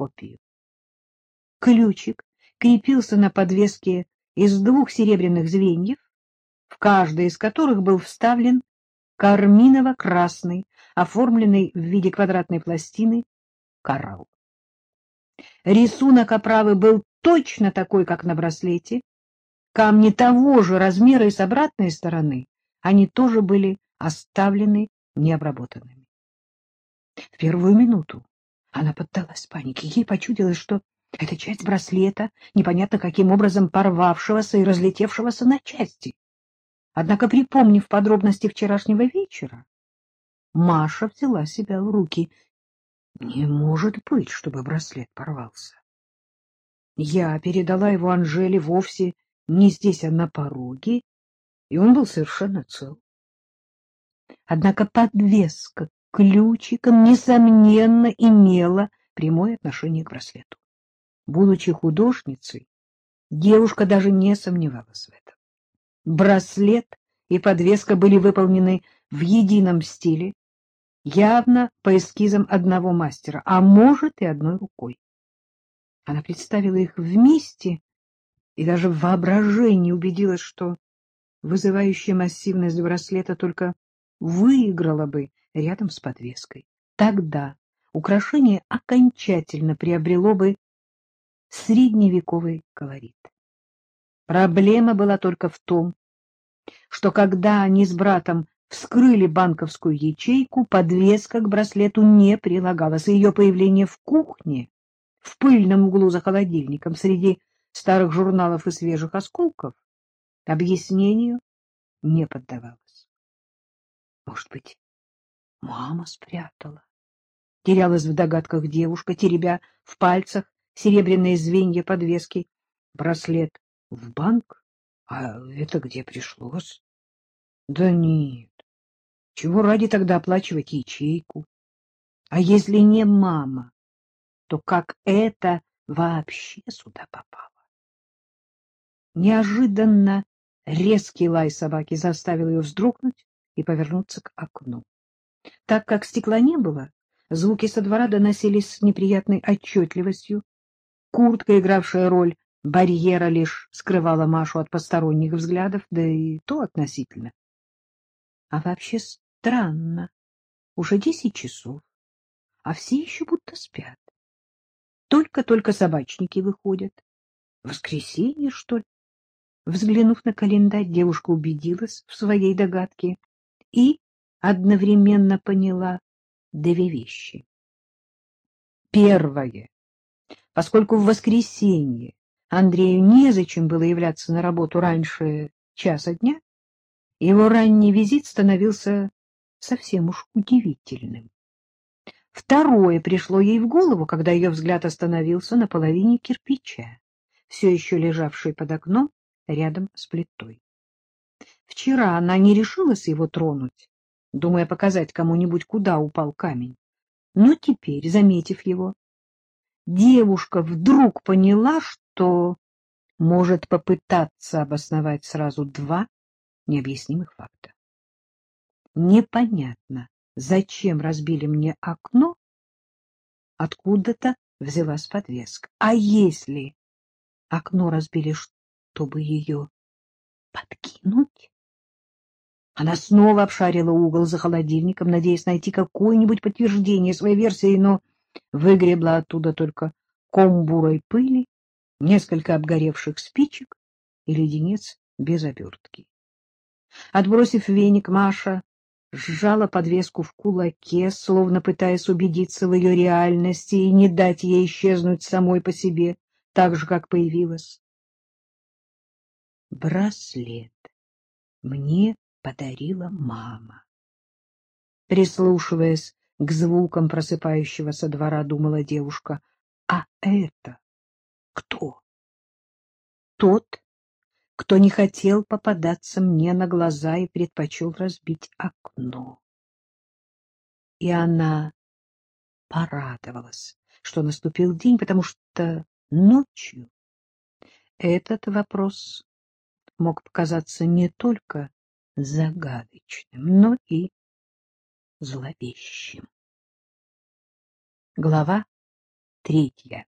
копию. Ключик крепился на подвеске из двух серебряных звеньев, в каждое из которых был вставлен карминово-красный, оформленный в виде квадратной пластины, коралл. Рисунок оправы был точно такой, как на браслете. Камни того же размера и с обратной стороны, они тоже были оставлены необработанными. В первую минуту она поддалась панике. Ей почудилось, что это часть браслета, непонятно каким образом порвавшегося и разлетевшегося на части. Однако, припомнив подробности вчерашнего вечера, Маша взяла себя в руки. Не может быть, чтобы браслет порвался. Я передала его Анжеле вовсе не здесь, а на пороге, и он был совершенно цел. Однако подвеска ключиком, несомненно, имела прямое отношение к браслету. Будучи художницей, девушка даже не сомневалась в этом. Браслет и подвеска были выполнены в едином стиле, явно по эскизам одного мастера, а может и одной рукой. Она представила их вместе и даже в воображении убедилась, что вызывающая массивность браслета только выиграла бы рядом с подвеской. Тогда украшение окончательно приобрело бы средневековый колорит. Проблема была только в том, что когда они с братом вскрыли банковскую ячейку, подвеска к браслету не прилагалась, и ее появление в кухне, в пыльном углу за холодильником, среди старых журналов и свежих осколков, объяснению не поддавалось. Может быть, мама спрятала? Терялась в догадках девушка, теребя в пальцах серебряные звенья подвески. Браслет в банк? А это где пришлось? Да нет. Чего ради тогда оплачивать ячейку? А если не мама, то как это вообще сюда попало? Неожиданно резкий лай собаки заставил ее вздрогнуть и повернуться к окну. Так как стекла не было, звуки со двора доносились с неприятной отчетливостью, Куртка, игравшая роль барьера, лишь скрывала Машу от посторонних взглядов, да и то относительно. А вообще странно. Уже десять часов, а все еще будто спят. Только-только собачники выходят. Воскресенье, что ли? Взглянув на календарь, девушка убедилась в своей догадке и одновременно поняла две вещи. Первое. Поскольку в воскресенье Андрею незачем было являться на работу раньше часа дня, его ранний визит становился совсем уж удивительным. Второе пришло ей в голову, когда ее взгляд остановился на половине кирпича, все еще лежавшей под окном рядом с плитой. Вчера она не решилась его тронуть, думая показать кому-нибудь, куда упал камень. Но теперь, заметив его, девушка вдруг поняла, что может попытаться обосновать сразу два необъяснимых факта. Непонятно, зачем разбили мне окно, откуда-то взялась подвеска. А если окно разбили, чтобы ее подкинуть? Она снова обшарила угол за холодильником, надеясь найти какое-нибудь подтверждение своей версии, но выгребла оттуда только ком бурой пыли, несколько обгоревших спичек и леденец без обертки. Отбросив веник, Маша сжала подвеску в кулаке, словно пытаясь убедиться в ее реальности и не дать ей исчезнуть самой по себе, так же, как появилась. Браслет мне подарила мама. Прислушиваясь к звукам просыпающегося двора, думала девушка. А это кто? Тот, кто не хотел попадаться мне на глаза и предпочел разбить окно. И она порадовалась, что наступил день, потому что ночью этот вопрос мог показаться не только загадочным, но и зловещим. Глава Третья.